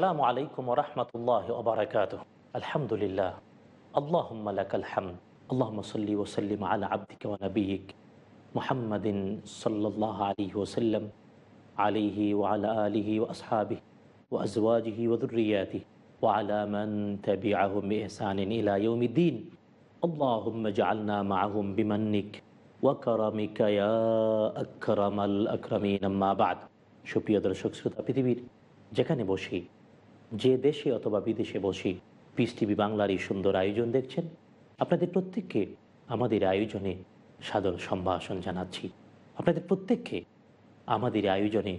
السلام عليكم ورحمة الله وبركاته الحمد لله اللهم لك الحمد اللهم صل وسلم على عبدك ونبيك محمد صلى الله عليه وسلم عليه وعلى آله وأصحابه وأزواجه وذرياته وعلى من تبعهم بإحسان إلى يوم الدين اللهم اجعلنا معهم بمنك وكرمك يا أكرم الأكرمين أما بعد সুপ্রিয় দর্শক শ্রোতা পৃথিবীর যেখানে বসি যে দেশে অথবা বিদেশে বসে পিস টিভি বাংলার এই সুন্দর আয়োজন দেখছেন, আপনাদের প্রত্যেককে আমাদের আয়োজনে সাদর সম্ভাষণ জানাচ্ছি। আপনাদের প্রত্যেককে আমাদের আয়োজনে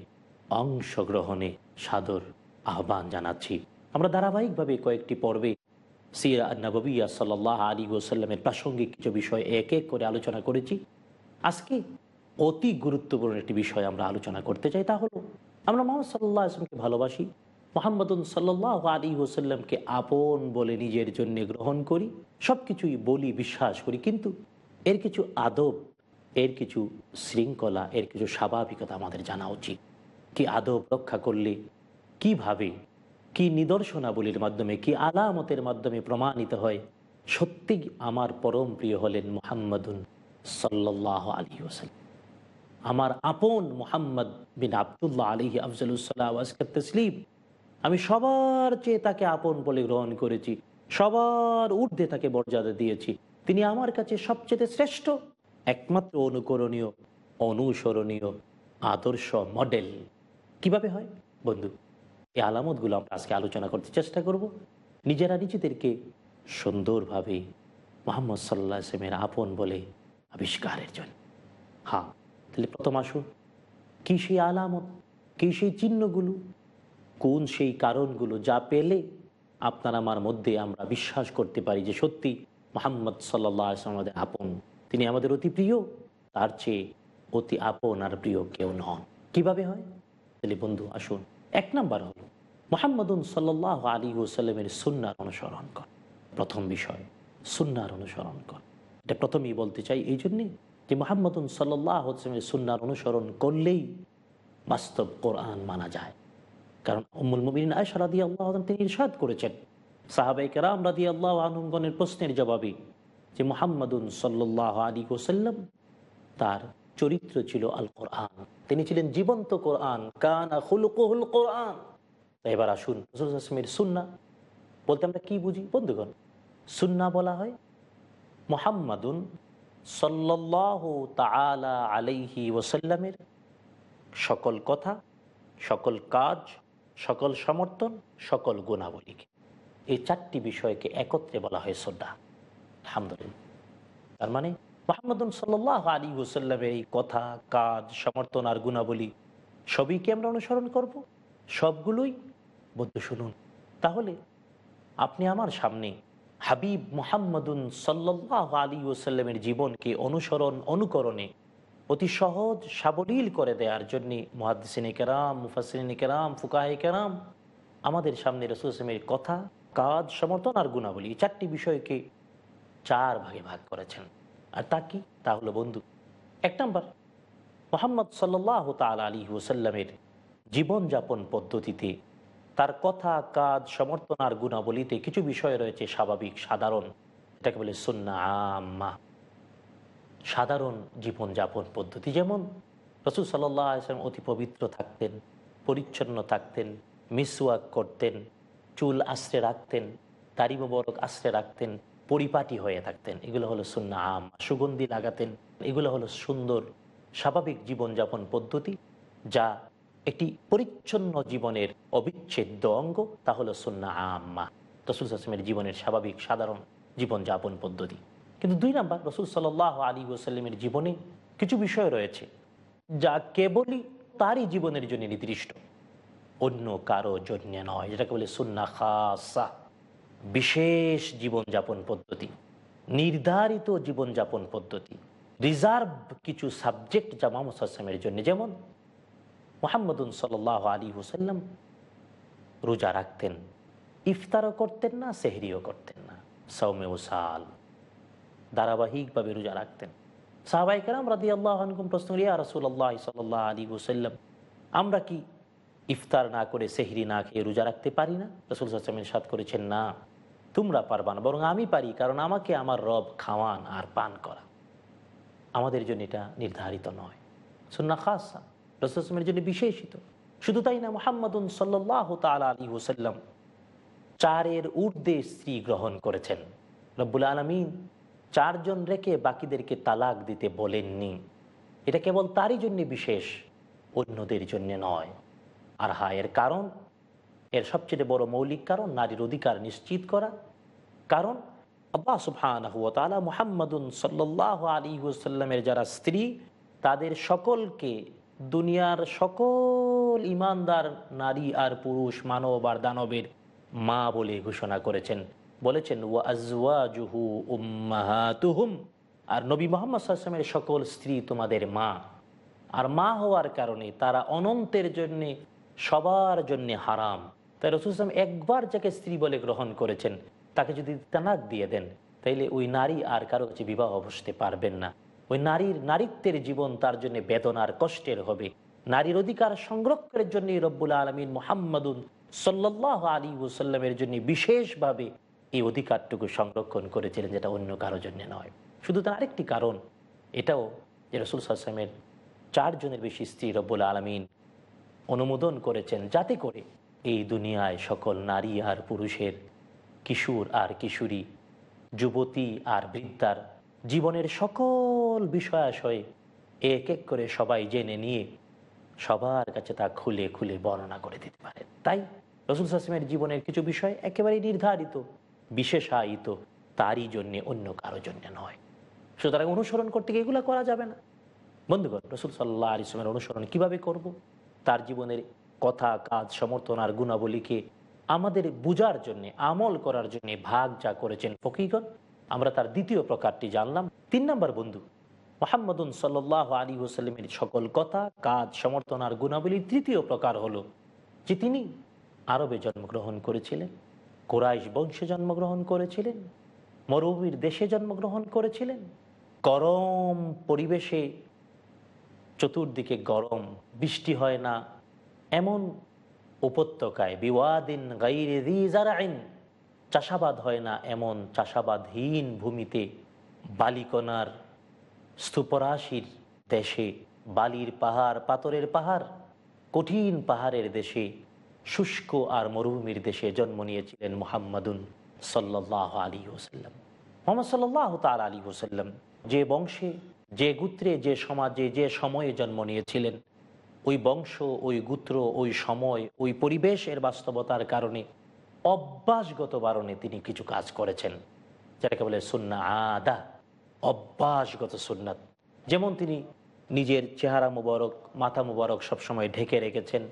অংশগ্রহণে সাদর আহ্বান জানাচ্ছি। আমরা ধারাবাহিকভাবে কয়েকটি পর্বে সিরা নববিয়া সাল্লাহ আলী ওসাল্লামের প্রাসঙ্গিক কিছু বিষয় এক এক করে আলোচনা করেছি। আজকে অতি গুরুত্বপূর্ণ একটি বিষয় আমরা আলোচনা করতে চাই, তা হলো আমরা মোহাম্মদ সাল্লাহ আসলামকে ভালোবাসি মোহাম্মদুন সাল্লাহ আলী ওসাল্লামকে আপন বলে নিজের জন্য গ্রহণ করি সব কিছুই বলি, বিশ্বাস করি, কিন্তু এর কিছু আদব, এর কিছু শৃঙ্খলা, এর কিছু স্বাভাবিকতা আমাদের জানা উচিত। কি আদব রক্ষা করলে, কীভাবে, কি নিদর্শনাবলীর মাধ্যমে, কি আলামতের মাধ্যমে প্রমাণিত হয় সত্যি আমার পরম প্রিয় হলেন মোহাম্মদুন সাল্লাহ আলী ওসাল্লাম আমার আপন মোহাম্মদ বিন আবদুল্লাহ আলহি আফজলুসাল্লাহ তসলিম আমি সবার চেয়ে তাকে আপন বলে গ্রহণ করেছি। সবার ঊর্ধ্বে তাকে মর্যাদা দিয়েছি। তিনি আমার কাছে সবচেয়ে শ্রেষ্ঠ, একমাত্র অনুকরণীয়, অনুসরণীয়, আদর্শ মডেল। কীভাবে হয়? বন্ধু, এই আলামতগুলো আমরা আজকে আলোচনা করতে চেষ্টা করব। নিজেরা নিজেদেরকে সুন্দরভাবে মোহাম্মদ সাল্লাহ আসলামের আপন বলে আবিষ্কারের জন্য। হ্যাঁ তাহলে প্রথম আসুন কী সেই আলামত? কী সেই চিহ্নগুলো? কোন সেই কারণগুলো যা পেলে আপনার আমার মধ্যে আমরা বিশ্বাস করতে পারি যে সত্যি মোহাম্মদ সাল্লাহ আমাদের আপন। তিনি আমাদের অতি প্রিয়, তার চেয়ে অতি আপন আর প্রিয় কেউ নন। কীভাবে হয়? তাহলে বন্ধু, আসুন, এক নাম্বার হল, মোহাম্মদুন সাল্লাহ আলী ওসাল্লামের সুন্নার অনুসরণ কর। প্রথম বিষয়, সুন্নার অনুসরণ কর। এটা প্রথমেই বলতে চাই, এই জন্যে যে মোহাম্মদুন সাল্লাহ সুন্নার অনুসরণ করলেই বাস্তব কোরআন মানা যায়। কারণ অমুল মুমিন আয়সা রাদি আল্লাহ তিনি ইরশাদ করেছেন। সাহাবাই কেরাম রাদি আল্লাহ আনুমগণের প্রশ্নের জবাবে যে মোহাম্মদুন সাল্লাহ আলী ওসাল্লাম তার চরিত্র ছিল আল কোরআন তিনি ছিলেন জীবন্ত কোরআন, কানা কোরআন। এবার আসুন রসুলের সুন্না বলতে আমরা কি বুঝি? বন্ধুগণ সুন্না বলা হয় মোহাম্মদুন সাল্লাহ তালা আলাইহি ওসাল্লামের সকল কথা, সকল কাজ সকল সমর্থন, সকল গুণাবলীকে এই চারটি বিষয়কে একত্রে বলা হয় শ্রদ্ধা আলহামদুলিল্লাহ। তার মানে মোহাম্মদুন সাল্লাহ আলী হুসাল্লামের এই কথা, কাজ, সমর্থন আর গুণাবলী সবই কি আমরা অনুসরণ করব? সবগুলোই? বদ্ধ শুনুন। তাহলে আপনি আমার সামনে হাবিব মোহাম্মদুন সাল্লাহ আলী ওসাল্লামের জীবনকে অনুসরণ, অনুকরণে অতি সহজ সাবলীল করে দেওয়ার জন্যে মহাদিসিন কেরাম মুফাসিন কেরাম ফুকাহে কেরাম, আমাদের সামনে রসুলের কথা, কাজ, সমর্থন আর গুণাবলী চারটি বিষয়কে চার ভাগে ভাগ করেছেন। আর তা কি? তা হলো বন্ধু, এক নম্বর, মোহাম্মদ সাল্লাহ তাল আলী ওসাল্লামের জীবনযাপন পদ্ধতিতে তার কথা, কাজ, সমর্থন আর গুণাবলীতে কিছু বিষয় রয়েছে স্বাভাবিক, সাধারণ, এটাকে বলে সুন্না আম্মা। সাধারণ জীবনযাপন পদ্ধতি। যেমন রসুল সাল্লাহ আসলাম অতি পবিত্র থাকতেন, পরিচ্ছন্ন থাকতেন, মিসওয়াক করতেন, চুল আশ্রে রাখতেন, দাড়ি মোবরক আশ্রে রাখতেন, পরিপাটি হয়ে থাকতেন। এগুলো হলো সুন্না আম। সুগন্ধি লাগাতেন। এগুলো হলো সুন্দর, স্বাভাবিক জীবনযাপন পদ্ধতি, যা একটি পরিচ্ছন্ন জীবনের অবিচ্ছেদ্য অঙ্গ, তা হলো সুন্না আম্মা। রসুল আসলামের জীবনের স্বাভাবিক সাধারণ জীবনযাপন পদ্ধতি। কিন্তু দুই নাম্বার, রসুল সাল আলী ওসাল্লামের জীবনে কিছু বিষয় রয়েছে যা কেবলই তারই জীবনের জন্য নির্দিষ্ট। অন্য কারও জন্য নয়, যেটাকে বলে সুন্না খাসা। বিশেষ জীবনযাপন পদ্ধতি, নির্ধারিত জীবনযাপন পদ্ধতি রিজার্ভ কিছু সাবজেক্ট যা মোহাম্মদ আসলামের জন্য, যেমন মোহাম্মদুন সাল আলী হুসাল্লাম রোজা রাখতেন, ইফতারও করতেন না, সেহরিও করতেন না সৌমে সাল। ধারাবাহিকভাবে রোজা রাখতেন। সাহবাইকার রাদি আল্লাহ আনকুম প্রশ্ন রিয়া রসুল আল্লাহ সাল্লাহ আলী হুসাল্লাম আমরা কি ইফতার না করে সেহরি না খেয়ে রোজা রাখতে পারি না? রসুল আসলামের সাথ করেছেন, না, তোমরা পারবা না, বরং আমি পারি, কারণ আমাকে আমার রব খাওয়ান আর পান করা। আমাদের জন্য এটা নির্ধারিত নয়। সুন্না খাসা রসুলের জন্য বিশেষিত। শুধু তাই না, মোহাম্মদুন সাল্লাহ তাল আলী হুসাল্লাম চারের ঊর্ধ্বে স্ত্রী গ্রহণ করেছেন। রব্বুল আলমিন চারজন রেখে বাকিদেরকে তালাক দিতে বলেননি। এটা কেবল তারই জন্য বিশেষ, অন্যদের জন্য নয়। আর হা এর কারণ? এর সবচেয়ে বড় মৌলিক কারণ নারীর অধিকার নিশ্চিত করা। কারণ আল্লাহ সুবহান মুহাম্মদুন সাল্লাহ আলী হুসাল্লামের যারা স্ত্রী, তাদের সকলকে দুনিয়ার সকল ইমানদার নারী আর পুরুষ মানব আর দানবের মা বলে ঘোষণা করেছেন। বলেছেন আর নবী মোহাম্মদ সাল্লামের সকল স্ত্রী তোমাদের মা। আর মা হওয়ার কারণে তারা অনন্তের জন্যে, সবার জন্যে হারাম। তাই রসুলাম একবার যাকে স্ত্রী বলে গ্রহণ করেছেন, তাকে যদি তানাক দিয়ে দেন, তাইলে ওই নারী আর কারও কাছে বিবাহ বসতে পারবেন না। ওই নারীর নারীত্বের জীবন তার জন্য বেদনার কষ্টের হবে। নারীর অধিকার সংরক্ষণের জন্য রব্বুল আলমিন মোহাম্মদুন সাল্লাহ আলী ওসাল্লামের জন্য বিশেষভাবে এই অধিকারটুকু সংরক্ষণ করেছিলেন যেটা অন্য কারও জন্য নয়। শুধু তার আরেকটি কারণ, এটাও যে রসুল সাল্লামের চারজনের বেশি স্ত্রী রব্বুল আলমিন অনুমোদন করেছেন যাতে করে এই দুনিয়ায় সকল নারী আর পুরুষের কিশোর আর কিশোরী, যুবতী আর বৃদ্ধার জীবনের সকল বিষয়াশয়ে এক এক করে সবাই জেনে নিয়ে সবার কাছে তা খুলে খুলে বর্ণনা করে দিতে পারেন। তাই রসুল আসলামের জীবনের কিছু বিষয় একেবারে নির্ধারিত। বিশেষায়িত তারই জন্যে অন্য কারও জন্য নয়। সুতরাং অনুসরণ করতে গিয়ে এগুলো করা যাবে না। বন্ধুগণ, রসুল সাল্লাহ আলিসমের অনুসরণ কীভাবে করব। তার জীবনের কথা, কাজ, সমর্থন আর গুণাবলীকে আমাদের বুঝার জন্যে, আমল করার জন্য ভাগ যা করেছেন ফকিগণ, আমরা তার দ্বিতীয় প্রকারটি জানলাম। তিন নম্বর বন্ধু, মোহাম্মদুন সাল্লাহ আলী হোসাল্লামের সকল কথা, কাজ, সমর্থন আর গুণাবলীর তৃতীয় প্রকার হলো যে তিনি আরবে জন্মগ্রহণ করেছিলেন। কোরাইশ বংশে জন্মগ্রহণ করেছিলেন, মরুভূমির দেশে জন্মগ্রহণ করেছিলেন। গরম পরিবেশে চতুর্দিকে গরম, বৃষ্টি হয় না। এমন উপত্যকায়, বিওয়াদিন গাইরে আইন চাষাবাদ হয় না এমন চাষাবাদহীন ভূমিতে বালিকনার স্তূপরাশির দেশে, বালির পাহাড়, পাথরের পাহাড়, কঠিন পাহাড়ের দেশে শুষ্ক আর মরুভূমির দেশে জন্ম নিয়েছিলেন মোহাম্মদুন সাল্লাহ আলী ওসাল্লাম মোহাম্মদ সাল্লাহ তাল আলী ওসাল্লাম যে বংশে, যে গোত্রে, যে সমাজে, যে সময়ে জন্ম নিয়েছিলেন, ওই বংশ, ওই গোত্র, ওই সময়, ওই পরিবেশের বাস্তবতার কারণে অভ্যাসগত বারণে তিনি কিছু কাজ করেছেন। যেটাকে বলে সুন্না আদা, অভ্যাসগত সুন্নাত। যেমন তিনি নিজের চেহারা মুবারক, মাথা মুবারক সবসময় ঢেকে রেখেছেন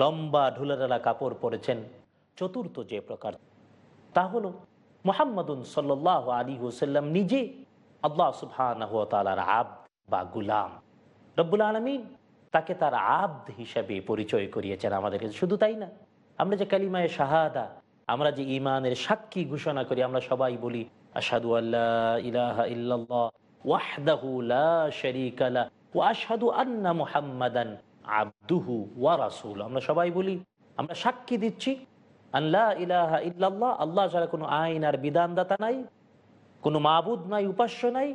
লম্বা ঢুলারালা কাপড় পরেছেন চতুর্থ যে প্রকার। তা হল মোহাম্মদুন সাল্লাহ আলী হুসাল্লাম নিজে আল্লাহ সুবহানার আব বা গুলাম। রব্বুল আলমিন তাকে তার আব্দ হিসাবে পরিচয় করিয়েছেন আমাদেরকে শুধু তাই না, আমরা যে কালিমায় শাহাদা, আমরা যে ইমানের সাক্ষী ঘোষণা করি, আমরা সবাই বলি আসাদু আল্লাহ ইলাহা ওয়াহদাহু লা শারীকা লা ওয়া আশহাদু আন্না মুহাম্মাদান আবদুহু ওয়া রাসূল আমরা সবাই বলি, আমরা সাক্ষী দিচ্ছি আল্লাহ ইলাহা ইল্লাল্লাহ, আল্লাহ ছাড়া কোনো আইন আর বিধানদাতা নাই, কোনো মাবুদ নাই, উপাস্য নাই,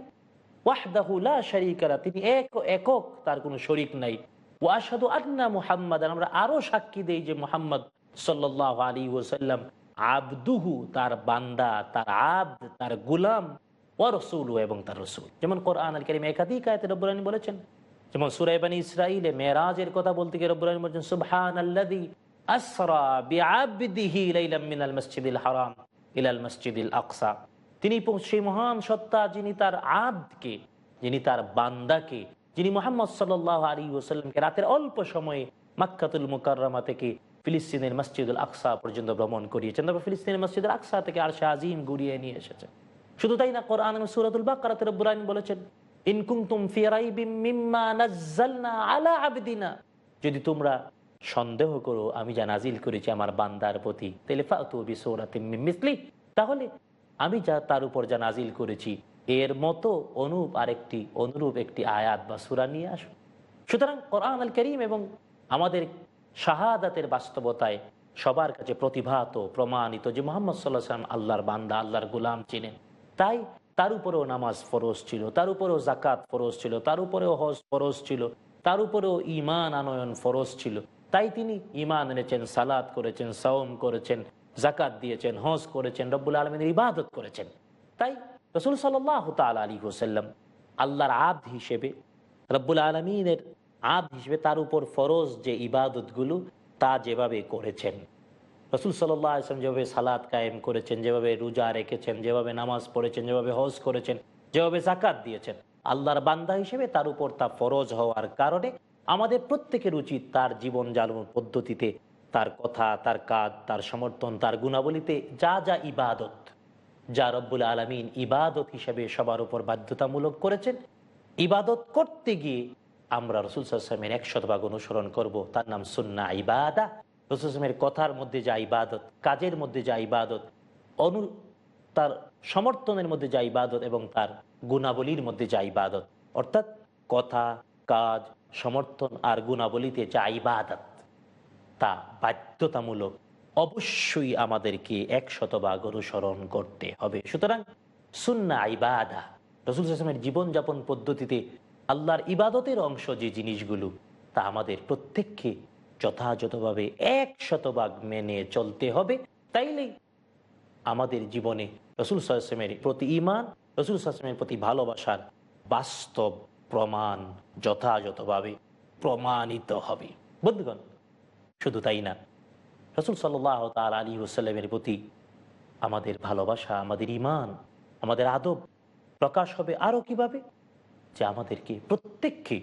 ওয়াহদাহু লা তিনি এক, একক, তার কোনো শরিক নাই। ও আন্না মুহাম্মদ আমরা আরও সাক্ষী দেই যে মোহাম্মদ সাল্লাহ আলী ওসাল্লাম আবদুহু, তার বান্দা, তার আব্দ, তার গুলাম ও রসুল এবং তার রসুল। যেমন কোরআন আল করিম একাধিক আয়তে বলেছেন যেমন সুরাইবানী ইসরাইলে মেরাজের কথা বলতে গিয়ে রব্বুল বলছেন সুবহান আল্লাযী আসরা লাইলাম মিনাল হারাম ইলাল আকসা। তিনি সেই মহান সত্তা যিনি তার যিনি তার বান্দাকে, যিনি মোহাম্মদ সাল্লাহ আলী ওসাল্লামকে রাতের অল্প সময়ে মাক্কাতুল মুকাররমা থেকে ফিলিস্তিনের মসজিদুল আকসা পর্যন্ত ভ্রমণ করিয়েছেন, তারপর ফিলিস্তিনের মসজিদুল আকসা থেকে আর শাহ আজিম গুড়িয়ে নিয়ে এসেছেন শুধু তাই না, কোরআন সুরাতুল বাকারাতে রব্বুল বলেছেন যদি তোমরা সন্দেহ করো, আমি যা নাজিল করেছি আমার বান্দার প্রতি মিসলি, তাহলে আমি যা তার উপর যা নাজিল করেছি, এর মতো অনুপ আরেকটি অনুরূপ একটি আয়াত বা সুরা নিয়ে আসো। সুতরাং কোরআন আল করিম এবং আমাদের শাহাদাতের বাস্তবতায় সবার কাছে প্রতিভাত, প্রমাণিত যে মোহাম্মদ সাল্লাহ সাল্লাম আল্লাহর বান্দা, আল্লাহর গুলাম ছিলেন। তাই তার উপরেও নামাজ ফরজ ছিল, তার উপরেও জাকাত ফরজ ছিল, তার উপরেও হজ ফরজ ছিল, তার উপরেও ইমান আনয়ন ফরজ ছিল। তাই তিনি ইমান এনেছেন সালাদ করেছেন, সাওম করেছেন জাকাত দিয়েছেন, হজ করেছেন, রব্বুল আলমিনের ইবাদত করেছেন। তাই রসুল সাল্লাহ তাল আলী হোসাল্লাম আল্লাহর আদ হিসেবে, রব্বুল আলমিনের আব হিসেবে তার উপর ফরজ যে ইবাদতগুলো তা যেভাবে করেছেন। রসুল সাল্লাহ আসলাম যেভাবে সালাদ কায়েম করেছেন, যেভাবে রোজা রেখেছেন, যেভাবে নামাজ পড়েছেন, যেভাবে হজ করেছেন, যেভাবে জাকাত দিয়েছেন, আল্লাহর বান্দা হিসেবে তার উপর তা ফরজ হওয়ার কারণে আমাদের প্রত্যেকের উচিত তার জীবন জ্বালন পদ্ধতিতে তার কথা, তার কাজ, তার সমর্থন, তার গুণাবলীতে যা যা ইবাদত, যা রব্বুল আলমিন ইবাদত হিসেবে সবার উপর বাধ্যতামূলক করেছেন, ইবাদত করতে গিয়ে আমরা রসুল সাল্লামের এক শতভাগ অনুসরণ করব। তার নাম সুন্না ইবাদা। রসুল সাল্লামের কথার মধ্যে যা ইবাদত, কাজের মধ্যে যা ইবাদত অনু তার সমর্থনের মধ্যে যা ইবাদত এবং তার গুণাবলীর মধ্যে যা ইবাদত। অর্থাৎ কথা, কাজ, সমর্থন আর গুণাবলীতে যা ইবাদত, তা বাধ্যতামূলক অবশ্যই আমাদেরকে এক শতভাগ অনুসরণ করতে হবে। সুতরাং সুন্না ইবাদা, রসুল হাসলামের জীবনযাপন পদ্ধতিতে আল্লাহর ইবাদতের অংশ যে জিনিসগুলো, তা আমাদের প্রত্যেককে যথাযথভাবে এক শতভাগ মেনে চলতে হবে। তাইলেই আমাদের জীবনে রসুল সাল্লামের প্রতি ইমান রসুল সাল্লামের প্রতি ভালোবাসার বাস্তব প্রমাণ যথাযথভাবে প্রমাণিত হবে। বন্ধুগণ, শুধু তাই না, রসুল সাল্লাহ তাল আলী হুসাল্লামের প্রতি আমাদের ভালোবাসা, আমাদের ইমান আমাদের আদব প্রকাশ হবে আরও কীভাবে? যে আমাদেরকে প্রত্যেককে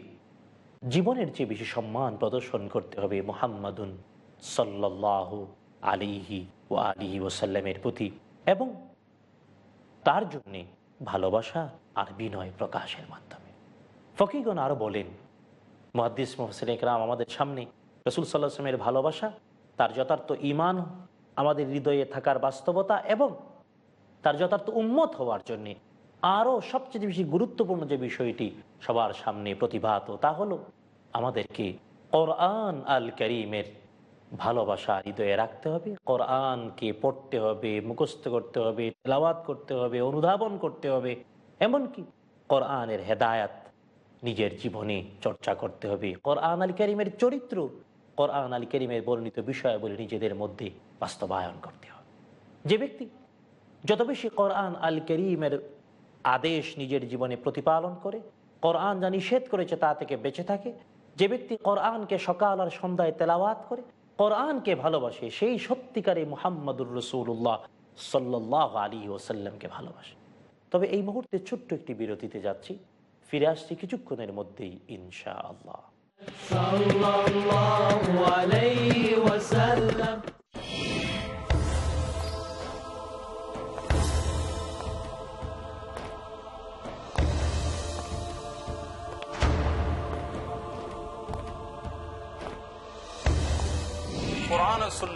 জীবনের চেয়ে বেশি সম্মান প্রদর্শন করতে হবে মোহাম্মদুন সাল্লাহ আলিহি ও আলিহি ওসাল্লামের প্রতি এবং তার জন্যে ভালোবাসা আর বিনয় প্রকাশের মাধ্যমে। ফকিগণ আরও বলেন, মহাদ্দিস মোহসেন একরাম আমাদের সামনে রসুল সাল্লাহামের ভালোবাসা, তার যথার্থ ইমান আমাদের হৃদয়ে থাকার বাস্তবতা এবং তার যথার্থ উন্মত হওয়ার জন্যে আরও সবচেয়ে বেশি গুরুত্বপূর্ণ যে বিষয়টি সবার সামনে প্রতিভাত, তা হলো আমাদেরকে কোরআন আল করিমের ভালোবাসা হৃদয়ে রাখতে হবে, কোরআনকে পড়তে হবে, মুখস্থ করতে হবে, তেলাওয়াত করতে হবে, অনুধাবন করতে হবে, এমনকি কোরআনের হেদায়াত নিজের জীবনে চর্চা করতে হবে। কোরআন আল করিমের চরিত্র, কোরআন আল করিমের বর্ণিত বিষয়াবলী নিজেদের মধ্যে বাস্তবায়ন করতে হবে। যে ব্যক্তি যত বেশি কোরআন আল করিমের আদেশ নিজের জীবনে প্রতিপালন করে। কোরআন যা নিষেধ করেছে তা থেকে বেঁচে থাকে। যে ব্যক্তি কোরআনকে সকাল আর সন্ধ্যায় তেলাওয়াত করে, কোরআনকে ভালোবাসে, সেই সত্যিকারে মোহাম্মদুর রসুল্লাহ সাল্লাহ আলী ওসাল্লামকে ভালোবাসে। তবে এই মুহূর্তে ছোট্ট একটি বিরতিতে যাচ্ছি। ফিরে আসছি কিছুক্ষণের মধ্যেই ইনশা আল্লাহ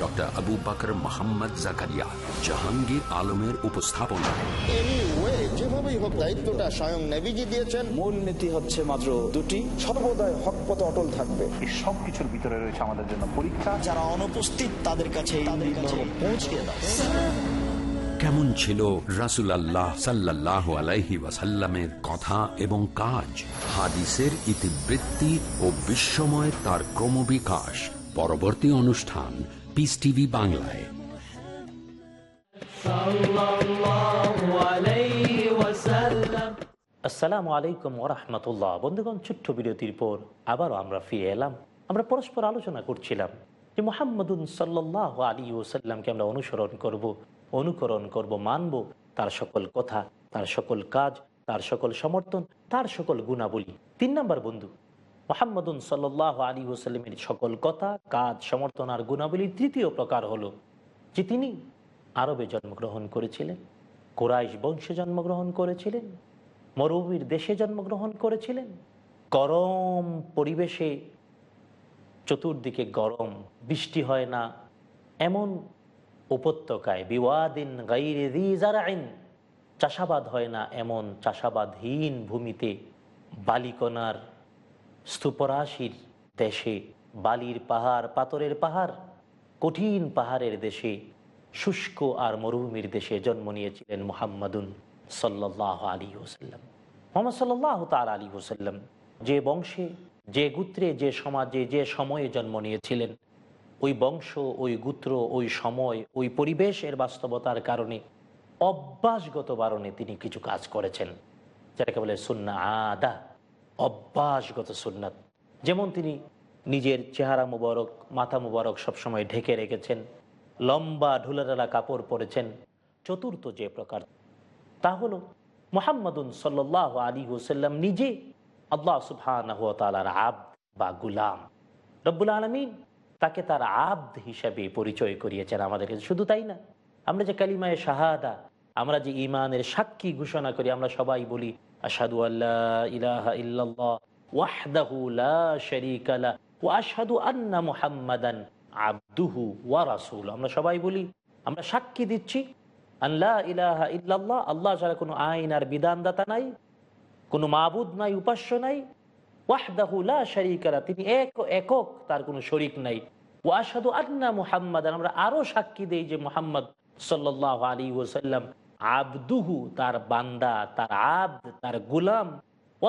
Doctor Abu Bakar Mohammad Zakaria Jahangir আলমের উপস্থাপনায় anyway, যেভাবেই হোক দায়িত্বটা স্বয়ং নেভিজি দিয়েছেন। মূল নীতি হচ্ছে মাত্র দুটি। সর্বদাই হক পথে অটল থাকবে। এই সব কিছুর ভিতরে রয়েছে আমাদের জন্য পরীক্ষা। যারা অনুপস্থিত তাদের কাছে পৌঁছে দাও। কেমন ছিল রাসুল আল্লাহ সাল্লাহ আলাইহি ওয়াসাল্লামের কথা এবং কাজ? হাদিসের ইতিবৃত্তি ও বিস্ময় তার ক্রমবিকাশ। পরবর্তী অনুষ্ঠান পিস টিভি বাংলায় আসসালামু আলাইকুম ওরহমতুল্লাহ বন্ধুগণ, ছোট্ট বিরতির পর আবারও আমরা ফিরে এলাম। আমরা পরস্পর আলোচনা করছিলাম যে মোহাম্মদুন সাল্লাহ আলী ওসাল্লামকে আমরা অনুসরণ করব, অনুকরণ করব, মানব। তার সকল কথা, তার সকল কাজ, তার সকল সমর্থন, তার সকল গুণাবলী। তিন নম্বর বন্ধু মোহাম্মদুন সাল্লাহ আলী ওসাল্লামের সকল কথা, কাজ, সমর্থন আর গুণাবলীর তৃতীয় প্রকার হলো যে তিনি আরবে জন্মগ্রহণ করেছিলেন, কোরাইশ বংশে জন্মগ্রহণ করেছিলেন, মরুভূমির দেশে জন্মগ্রহণ করেছিলেন। গরম পরিবেশে চতুর্দিকে গরম, বৃষ্টি হয় না, এমন উপত্যকায়, বিওয়াদিন গাইরে রিজারাইন চাষাবাদ হয় না, এমন চাষাবাদহীন ভূমিতে বালিকনার স্তূপরাশির দেশে, বালির পাহাড়, পাথরের পাহাড়, কঠিন পাহাড়ের দেশে, শুষ্ক আর মরুভূমির দেশে জন্ম নিয়েছিলেন মোহাম্মদুন সাল্লাহ আলী হোসাল্লাম মোহাম্মদ সাল্লাহ তাল আলী হোসাল্লাম যে বংশে, যে গোত্রে, যে সমাজে, যে সময়ে জন্ম নিয়েছিলেন, ওই বংশ, ওই গোত্র, ওই সময়, ওই পরিবেশের বাস্তবতার কারণে অভ্যাসগত বারণে তিনি কিছু কাজ করেছেন, যেটাকে বলে সুন্না আদা। অভ্যাসগত সুন্নাত। যেমন তিনি নিজের চেহারা মুবারক, মাথা মুবারক সবসময় ঢেকে রেখেছেন, লম্বা ঢুলাঢালা কাপড় পরেছেন, চতুর্থ যে প্রকার। তা হলো, মোহাম্মদুন সাল্লাহ আলী হুসাল্লাম নিজে আল্লাহ সুবহানার আব্দ বা গুলাম। রব্বুল আলমিন তাকে তার আব্দ হিসাবে পরিচয় করিয়েছেন আমাদের কাছে। শুধু তাই না, আমরা যে কালিমায় শাহাদা, আমরা যে ইমানের সাক্ষী ঘোষণা করি, আমরা সবাই বলি ইলাহা আশহাদু মুহাম্মাদান ওয়া রাসূল আমরা সবাই বলি, আমরা সাক্ষী দিচ্ছি আল্লাহ ইলাহা ইল্লাল্লাহ, আল্লাহ ছাড়া কোনো আইন আর বিধানদাতা নাই, কোনো মাবুদ নাই, উপাস্য নাই। ওয়াহদাহু লা শারীকা লা, তিনি এক একক, তার কোনো শরিক নাই। ওয়াশাদু আন্না মুহাম্মাদ আমরা আরও সাক্ষী দেই যে মুহাম্মদ সাল্লাহ আলী ওসাল্লাম আবদুহু, তার বান্দা, তার আব্দ তার গুলাম, ও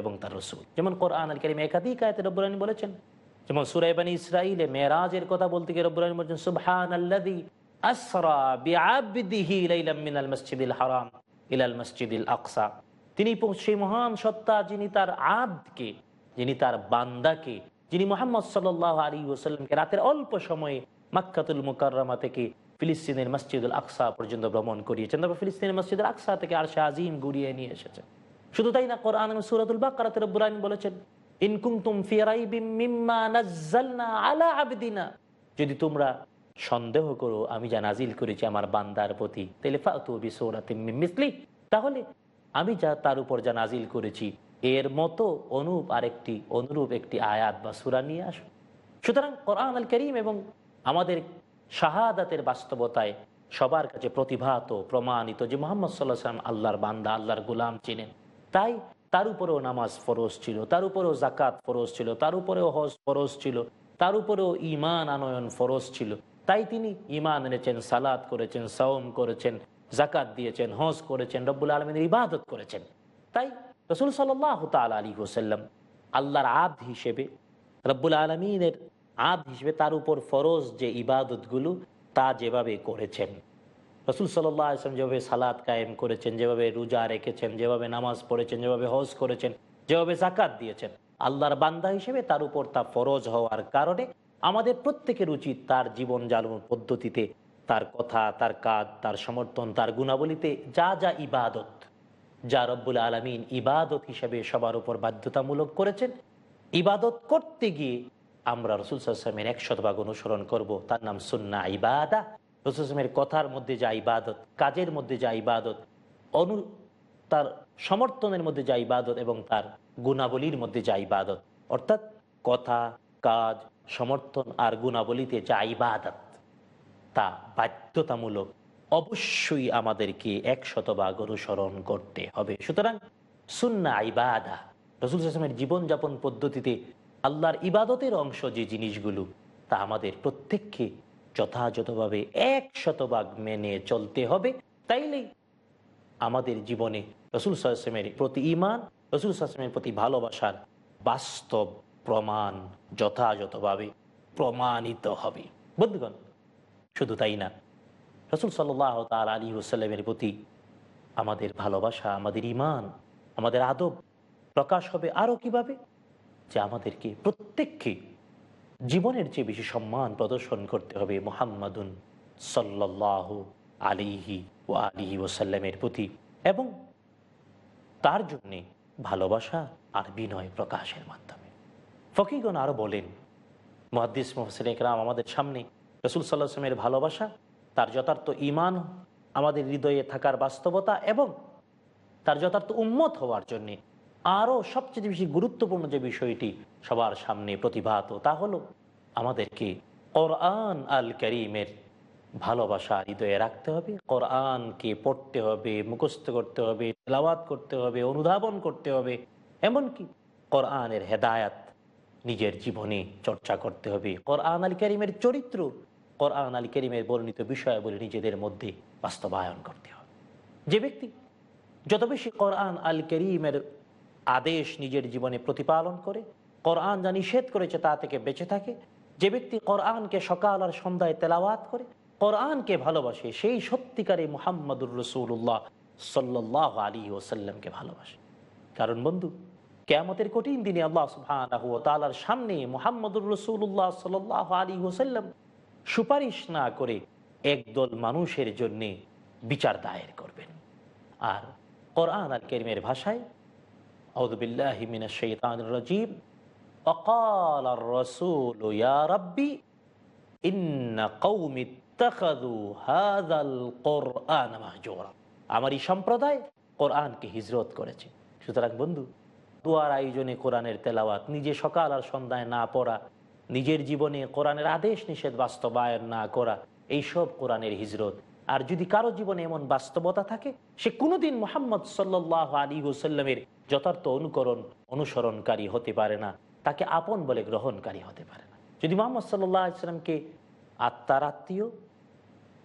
এবং তার রসুল। যেমন কোরআন আল করিম একাধিক আয়তে রব্বুরানি বলেছেন। যেমন সুরাইবানি ইসরাইলে মেরাজের কথা বলতে গিয়ে রব্বুরানি বলছেন সুবহান আল্লাদি আসরা বিআবদিহি লাইলাম মিনাল মসজিদিল হারাম ইলাল মসজিদিল আকসা। তিনি সেই মহান সত্তা যিনি তার আবদকে যিনি তার বান্দাকে, যিনি মোহাম্মদ সাল্লাহ আলী ওসাল্লামকে রাতের অল্প সময়ে মাক্কাতুল মুকাররমা থেকে ফিলিস্তিনের মসজিদুল আকসা পর্যন্ত ভ্রমণ করিয়েছেন তারপর ফিলিস্তিনের মসজিদুল আকসা থেকে আর আজিম গুড়িয়ে নিয়ে এসেছেন শুধু তাই না, কোরআন সুরাতুল বাকারাতে বলেছেন মিম্মা যদি তোমরা সন্দেহ করো, আমি যা নাজিল করেছি আমার বান্দার প্রতি, তাহলে মিসলি। তাহলে আমি যা, তার উপর যা নাজিল করেছি, এর মতো অনুপ আরেকটি অনুরূপ একটি আয়াত বা সুরা নিয়ে আসুন সুতরাং কোরআন আল করিম এবং আমাদের শাহাদাতের বাস্তবতায় সবার কাছে প্রতিভাত প্রমাণিত যে মোহাম্মদ সাল্লাহ সাল্লাম আল্লাহর বান্দা, আল্লাহর গুলাম চিনেন তাই তার উপরেও নামাজ ফরজ ছিল, তার উপরেও জাকাত ফরজ ছিল, তার উপরেও হজ ফরজ ছিল, তার উপরেও ইমান আনয়ন ফরজ ছিল। তাই তিনি ইমান এনেছেন সালাদ করেছেন সাওম করেছেন জাকাত দিয়েছেন, হজ করেছেন, রব্বুল আলমিনের ইবাদত করেছেন। তাই রসুল সাল্লাহ তাল আলী হোসাল্লাম আল্লাহর আদ হিসেবে রব্বুল আলমিনের আদ হিসেবে তার উপর ফরজ যে ইবাদতগুলো, তা যেভাবে করেছেন। রসুল সাল্লাহ আসলাম যেভাবে সালাদ কায়েম করেছেন, যেভাবে রোজা রেখেছেন, যেভাবে নামাজ পড়েছেন, যেভাবে হজ করেছেন, যেভাবে জাকাত দিয়েছেন, আল্লাহর বান্দা হিসেবে তার উপর তা ফরজ হওয়ার কারণে আমাদের প্রত্যেকের উচিত তার জীবন জ্বালন পদ্ধতিতে তার কথা, তার কাজ, তার সমর্থন, তার গুণাবলীতে যা যা ইবাদত, যা রব্বুল আলমিন ইবাদত হিসেবে সবার উপর বাধ্যতামূলক করেছেন। ইবাদত করতে গিয়ে আমরা রসুল সাল্লামের এক শতভাগ অনুসরণ করব। তার নাম সুন্না ইবাদা। রসুল আসলামের কথার মধ্যে যা ইবাদত, কাজের মধ্যে যা ইবাদত, অনু, তার সমর্থনের মধ্যে যা ইবাদত এবং তার গুণাবলীর মধ্যে যা ইবাদত। অর্থাৎ কথা, কাজ, সমর্থন আর গুণাবলীতে যা ইবাদত, তা বাধ্যতামূলক অবশ্যই আমাদেরকে এক শতভাগ অনুসরণ করতে হবে। সুতরাং সুন্না ইবাদা, রসুল আসলামের জীবনযাপন পদ্ধতিতে আল্লাহর ইবাদতের অংশ যে জিনিসগুলো, তা আমাদের প্রত্যেককে যথাযথভাবে এক শতভাগ মেনে চলতে হবে। তাইলেই আমাদের জীবনে রসুল সাহসেমের প্রতি ইমান রসুল সাহসেমের প্রতি ভালোবাসার বাস্তব প্রমাণ যথাযথভাবে প্রমাণিত হবে। বন্ধুগণ, শুধু তাই না, রসুল সাল্লাহ তাল আলী হুসাল্লামের প্রতি আমাদের ভালোবাসা, আমাদের ইমান আমাদের আদব প্রকাশ হবে আরও কীভাবে? যে আমাদেরকে প্রত্যেককে জীবনের চেয়ে বেশি সম্মান প্রদর্শন করতে হবে মোহাম্মদুন সাল্লাহ আলিহি ও আলিহি ওসাল্লামের প্রতি এবং তার জন্যে ভালোবাসা আর বিনয় প্রকাশের মাধ্যমে। ফকিগণ আরও বলেন, মহাদ্দিস মোহসেন একরাম, আমাদের সামনে রসুল সাল্লাহ আসলামের ভালোবাসা, তার যথার্থ ইমান আমাদের হৃদয়ে থাকার বাস্তবতা এবং তার যথার্থ উন্মত হওয়ার জন্যে আরও সবচেয়ে বেশি গুরুত্বপূর্ণ যে বিষয়টি সবার সামনে প্রতিভাত, তা হলো আমাদেরকে কোরআন আল করিমের ভালোবাসা হৃদয়ে রাখতে হবে, কোরআনকে পড়তে হবে, মুখস্থ করতে হবে, তেলাওয়াত করতে হবে, অনুধাবন করতে হবে, এমনকি কোরআনের হেদায়াত নিজের জীবনে চর্চা করতে হবে। কোরআন আল করিমের চরিত্র, কোরআন আল করিমের বর্ণিত বিষয়াবলী নিজেদের মধ্যে বাস্তবায়ন করতে হবে। যে ব্যক্তি যত বেশি কোরআন আল করিমের আদেশ নিজের জীবনে প্রতিপালন করে। কোরআন যা নিষেধ করেছে তা থেকে বেঁচে থাকে। যে ব্যক্তি কোরআনকে সকাল আর সন্ধ্যায় তেলাওয়াত করে, কোরআনকে ভালোবাসে, সেই সত্যিকারে মোহাম্মদুর রসুল্লাহ সাল্লাহ আলী ওসাল্লামকে ভালোবাসে। কারণ বন্ধু, কেয়ামতের কঠিন দিনে আল্লাহ সুবাহর সামনে মোহাম্মদুর রসুল্লাহ সাল্লাহ আলী ওসাল্লাম সুপারিশ না করে একদল মানুষের জন্যে বিচার দায়ের করবেন। আর কোরআন আর কেরিমের ভাষায় আউদুবিল্লাহিমিনাজিম অকাল রসুল ইয়া রব্বি, ইন্না কৌমিত আমার এই সম্প্রদায় কোরআনকে হিজরত করেছে। সুতরাং বন্ধু, দুয়ার আয়োজনে কোরআনের তেলাওয়াত, নিজে সকাল আর সন্ধ্যায় না পড়া, নিজের জীবনে কোরআনের আদেশ নিষেধ বাস্তবায়ন না করা, এইসব কোরআনের হিজরত। আর যদি কারও জীবনে এমন বাস্তবতা থাকে, সে কোনোদিন মোহাম্মদ সাল্লাহ আলী হুসাল্লামের যথার্থ অনুকরণ, অনুসরণকারী হতে পারে না। তাকে আপন বলে গ্রহণকারী হতে পারে না। যদি মোহাম্মদ সাল্লাহ ইসলামকে আত্মার আত্মীয়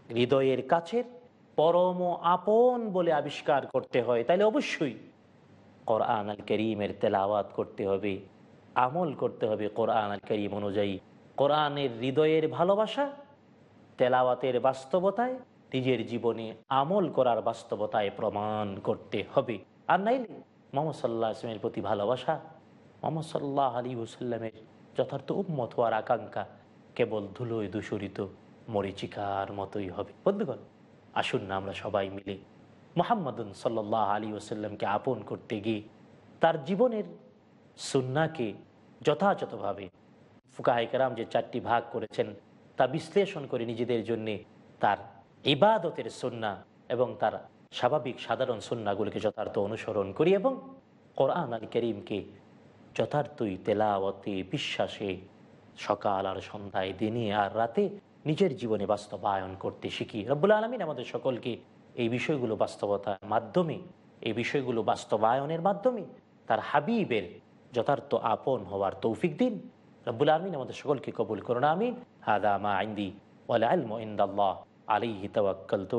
হৃদয়ের কাছের, পরম আপন বলে আবিষ্কার করতে হয়, তাহলে অবশ্যই কোরআন আল করিমের তেলাওয়াত করতে হবে, আমল করতে হবে কোরআন আল করিম অনুযায়ী। কোরআনের হৃদয়ের ভালোবাসা, তেলাওয়াতের বাস্তবতায়, নিজের জীবনে আমল করার বাস্তবতায় প্রমাণ করতে হবে। আর নাইলে মোহাম্মদ সাল্লাহ আসলামের প্রতি ভালোবাসা, মোহাম্মদ সাল্লাহ আলী হুসাল্লামের যথার্থ উন্মত হওয়ার আকাঙ্ক্ষা কেবল ধুলোয় দূষরিত মরিচিকার মতোই হবে। বন্ধুগণ, আসুন না আমরা সবাই মিলে মোহাম্মদুন সাল্লাহ আলী ওসাল্লামকে আপন করতে গিয়ে তার জীবনের সুন্নাকে যথাযথভাবে ফুকাহিকেরাম যে চারটি ভাগ করেছেন তা বিশ্লেষণ করে নিজেদের জন্যে তার ইবাদতের সন্না এবং তার স্বাভাবিক সাধারণ সন্নাগুলিকে যথার্থ অনুসরণ করি এবং কোরআন আল করিমকে যথার্থই তেলাওয়াতে, বিশ্বাসে সকাল আর সন্ধ্যায়, দিনে আর রাতে নিজের জীবনে বাস্তবায়ন করতে শিখি। রব্বুল আলমিন আমাদের সকলকে এই বিষয়গুলো বাস্তবতার মাধ্যমে, এই বিষয়গুলো বাস্তবায়নের মাধ্যমে তার হাবিবের যথার্থ আপন হওয়ার তৌফিক দিন। রব্বুল আলমিন আমাদের সকলকে কবুল করুন, আমিন। হাদা মা আইন্দি ওয়াল আলম ইন্দাল্লাহ আলাইহি তাওয়াক্কালতু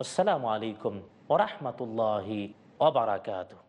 ওয়া ইলাইহি উনীব আসসালামু আলাইকুম ওয়া রাহমাতুল্লাহি ওয়া বারাকাতুহু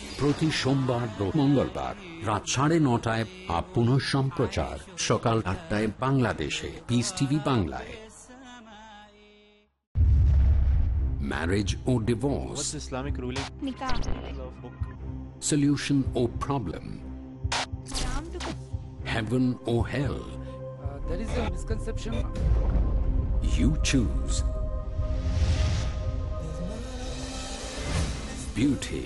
প্রতি সোমবার ও মঙ্গলবার রাত সাড়ে নটায় আপ পুনঃ সম্প্রচার সকাল আটটায় বাংলাদেশে পিস টিভি বাংলায় marriage or divorce, What's Islamic ruling? Nikah. solution or problem, heaven or hell. there is a misconception. You choose. Beauty,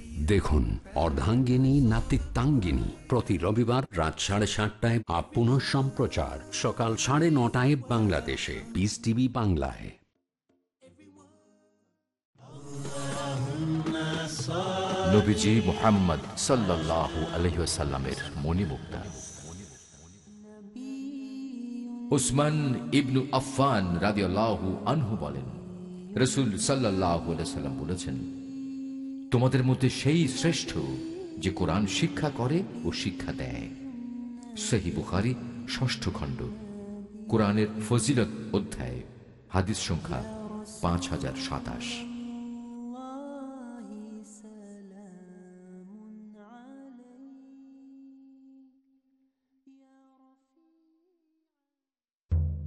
দেখুন, অর্ধাঙ্গিনী, নাতিত্বাঙ্গিনী। প্রতি রবিবার রাত সাড়ে সাতটায় আপ পুনঃ সম্প্রচার সকাল সাড়ে নটায় বাংলাদেশে। পিস টিভি বাংলায়। নবীজি মোহাম্মদ সাল্লাহ আলহিসাল্লামের মণিমুক্তা। উসমান ইবনু আফফান রাদিয়াল্লাহু আনহু বলেন, রসুল সাল্লাহ সাল্লাম বলেছেন তোমাদের মধ্যে সেই শ্রেষ্ঠ যে কোরআন শিক্ষা করে ও শিক্ষা দেয়। সেহি বুখারি, ষষ্ঠ খণ্ড, কোরআনের ফজিলত অধ্যায়, হাদিস সংখ্যা পাঁচ হাজার সাতাশ।